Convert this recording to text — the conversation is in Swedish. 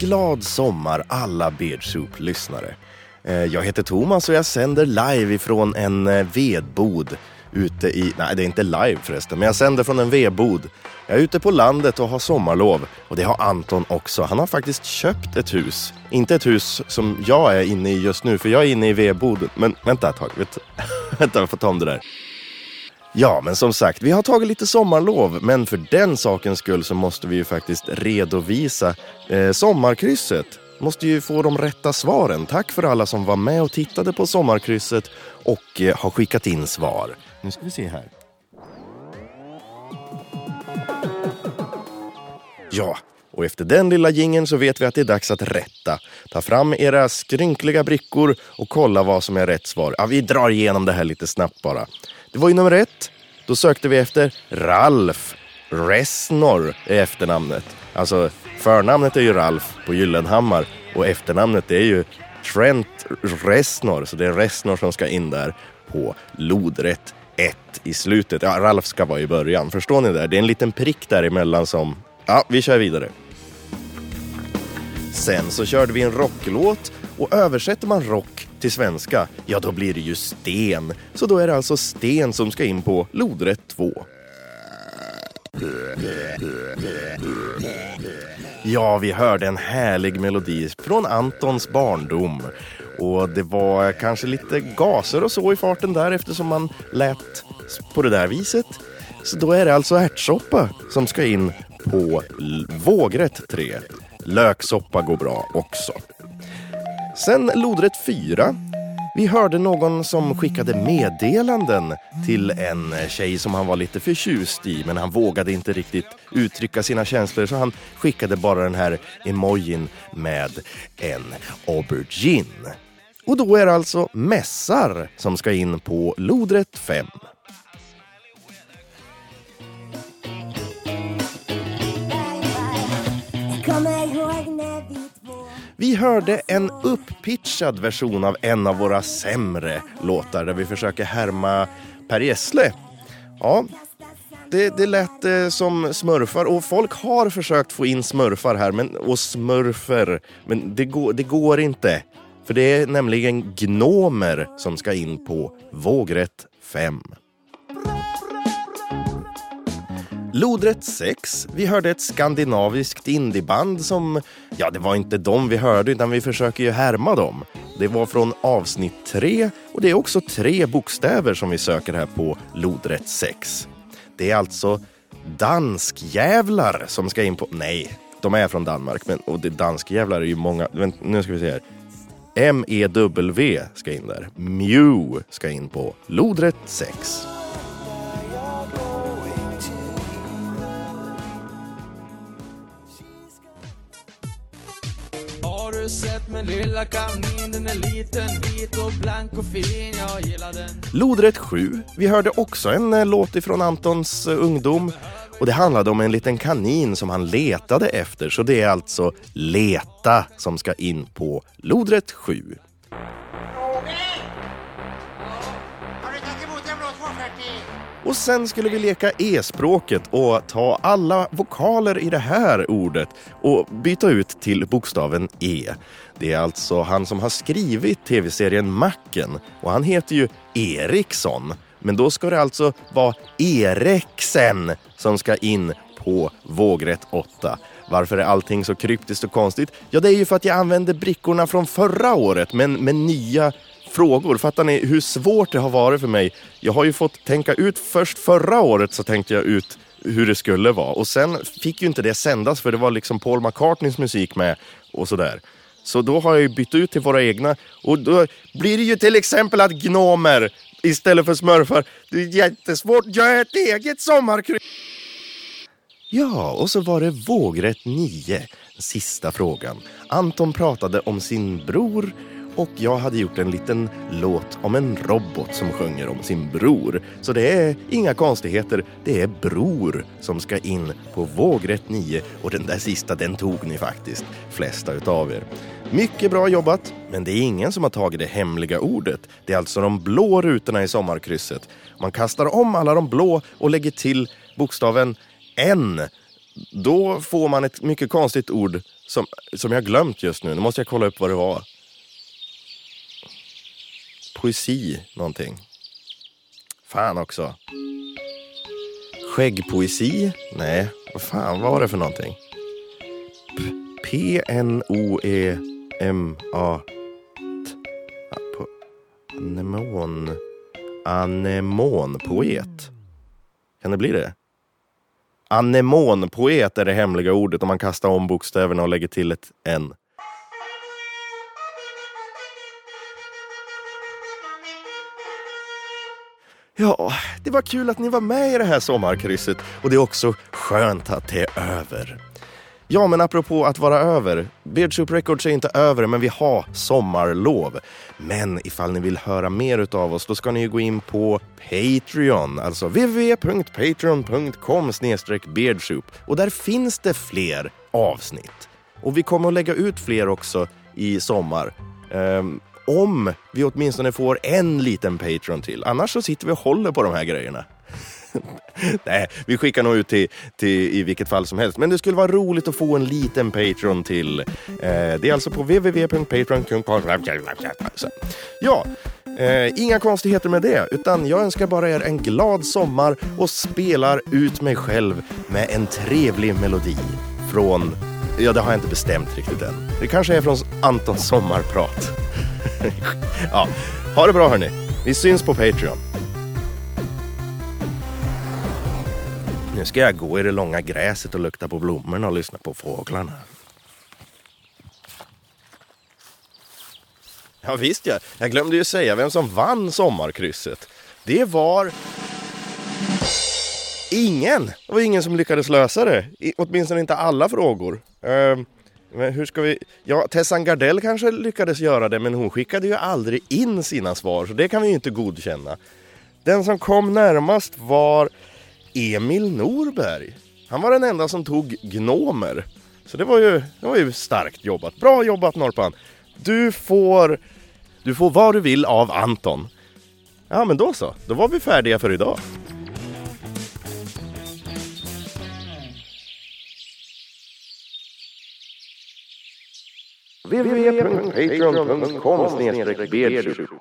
Glad sommar alla Beardsoup-lyssnare. Eh, jag heter Thomas och jag sänder live ifrån en eh, vedbod ute i... Nej, det är inte live förresten, men jag sänder från en vedbod. Jag är ute på landet och har sommarlov och det har Anton också. Han har faktiskt köpt ett hus. Inte ett hus som jag är inne i just nu, för jag är inne i vedboden. Men vänta ett tag, vänta jag får ta om det där. Ja, men som sagt, vi har tagit lite sommarlov, men för den sakens skull så måste vi ju faktiskt redovisa eh, sommarkrysset. Måste ju få de rätta svaren. Tack för alla som var med och tittade på sommarkrysset och eh, har skickat in svar. Nu ska vi se här. Ja, och efter den lilla gingen så vet vi att det är dags att rätta. Ta fram era skrynkliga brickor och kolla vad som är rätt svar. Ja, vi drar igenom det här lite snabbt bara. Det var ju nummer ett. Då sökte vi efter Ralf. Resnor är efternamnet. Alltså förnamnet är ju Ralf på Gyllenhammar och efternamnet är ju Trent Resnor. Så det är Resnor som ska in där på lodrätt 1 i slutet. Ja, Ralf ska vara i början. Förstår ni det? Det är en liten prick däremellan som... Ja, vi kör vidare. Sen så körde vi en rocklåt och översätter man rock till svenska, ja då blir det ju sten. Så då är det alltså sten som ska in på lodrätt 2. Ja, vi hörde en härlig melodi från Antons barndom. Och det var kanske lite gaser och så i farten där eftersom man lät på det där viset. Så då är det alltså ärtsoppa som ska in på vågrätt 3. Löksoppa går bra också. Sen lodrätt 4. Vi hörde någon som skickade meddelanden till en tjej som han var lite förtjust i men han vågade inte riktigt uttrycka sina känslor så han skickade bara den här emojin med en aubergine. Och då är det alltså mässar som ska in på lodrätt 5. Vi hörde en upppitchad version av en av våra sämre låtar där vi försöker härma Per Gessle. Ja, det, det lät eh, som smurfar och folk har försökt få in smurfar här men, och smurfer, men det går, det går inte. För det är nämligen gnomer som ska in på vågrätt 5. Lodrätt 6. Vi hörde ett skandinaviskt indieband som, ja det var inte dem vi hörde utan vi försöker ju härma dem. Det var från avsnitt 3 och det är också tre bokstäver som vi söker här på lodrätt 6. Det är alltså danskjävlar som ska in på, nej, de är från Danmark men och det danskjävlar är ju många, Vänt, nu ska vi se här. M-E-W ska in där. Mew ska in på lodrätt 6. Sett men lilla kanin? Den är liten, vit och blank och fin. Jag gillar den. Lodrätt 7. Vi hörde också en eh, låt ifrån Antons eh, ungdom. Och det handlade om en liten kanin som han letade efter. Så det är alltså Leta som ska in på lodrätt 7. Och sen skulle vi leka e-språket och ta alla vokaler i det här ordet och byta ut till bokstaven E. Det är alltså han som har skrivit tv-serien Macken och han heter ju Eriksson. Men då ska det alltså vara Eriksen som ska in på vågrätt 8. Varför är allting så kryptiskt och konstigt? Ja, det är ju för att jag använde brickorna från förra året men med nya frågor. Fattar ni hur svårt det har varit för mig? Jag har ju fått tänka ut, först förra året så tänkte jag ut hur det skulle vara och sen fick ju inte det sändas för det var liksom Paul McCartneys musik med och sådär. Så då har jag ju bytt ut till våra egna och då blir det ju till exempel att gnomer istället för smurfar. Det är jättesvårt. gör ett eget sommarkryss. Ja, och så var det vågrätt 9, sista frågan. Anton pratade om sin bror och jag hade gjort en liten låt om en robot som sjunger om sin bror. Så det är inga konstigheter, det är bror som ska in på vågrätt 9 och den där sista den tog ni faktiskt, flesta utav er. Mycket bra jobbat, men det är ingen som har tagit det hemliga ordet. Det är alltså de blå rutorna i sommarkrysset. Man kastar om alla de blå och lägger till bokstaven N. Då får man ett mycket konstigt ord som, som jag glömt just nu. Nu måste jag kolla upp vad det var. Poesi någonting. Fan också. Skäggpoesi? Nej, vad fan var det för någonting? P-n-o-e-m-a-t. Anemon Anemonpoet Kan det bli det? Anemonpoet är det hemliga ordet om man kastar om bokstäverna och lägger till ett N. Ja, det var kul att ni var med i det här sommarkrysset och det är också skönt att det är över. Ja, men apropå att vara över. Beardsoup Records är inte över, men vi har sommarlov. Men ifall ni vill höra mer utav oss, då ska ni ju gå in på Patreon, alltså www.patreon.com beardsoup. Och där finns det fler avsnitt. Och vi kommer att lägga ut fler också i sommar. Um, om vi åtminstone får en liten Patreon till. Annars så sitter vi och håller på de här grejerna. Nej, vi skickar nog ut till, till i vilket fall som helst. Men det skulle vara roligt att få en liten Patreon till. Eh, det är alltså på www.patreon.com. Ja, eh, inga konstigheter med det. Utan jag önskar bara er en glad sommar och spelar ut mig själv med en trevlig melodi från Ja, det har jag inte bestämt riktigt än. Det kanske är från Antons sommarprat. ja, ha det bra hörni. Vi syns på Patreon. Nu ska jag gå i det långa gräset och lukta på blommorna och lyssna på fåglarna. Ja visst ja, jag glömde ju säga vem som vann sommarkrysset. Det var... Ingen! Det var ingen som lyckades lösa det. I, åtminstone inte alla frågor. Uh men hur ska vi... Ja, Tessan Gardell kanske lyckades göra det, men hon skickade ju aldrig in sina svar, så det kan vi ju inte godkänna. Den som kom närmast var Emil Norberg. Han var den enda som tog gnomer. Så det var ju, det var ju starkt jobbat. Bra jobbat Norpan! Du får, du får vad du vill av Anton. Ja, men då så. Då var vi färdiga för idag. www.patreon.com biedru.